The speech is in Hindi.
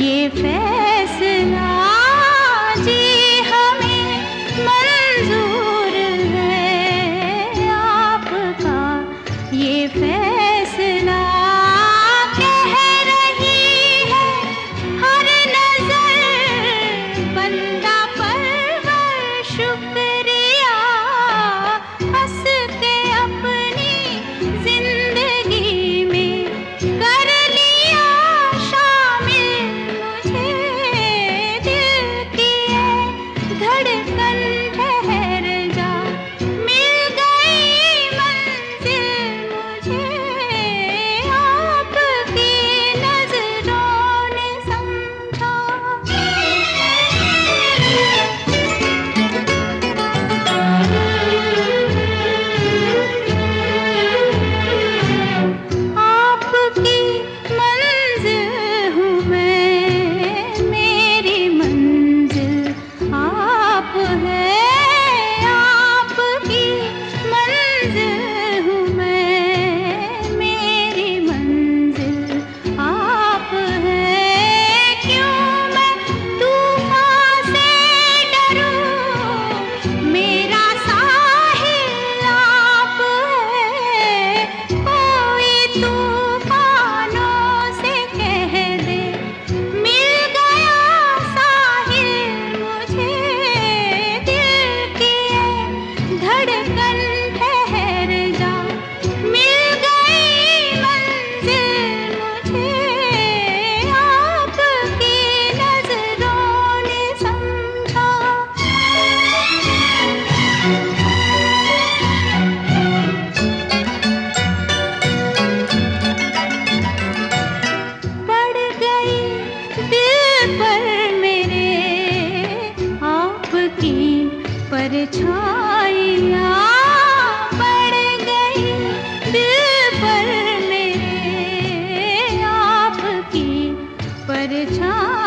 है फैसला मंजिल पर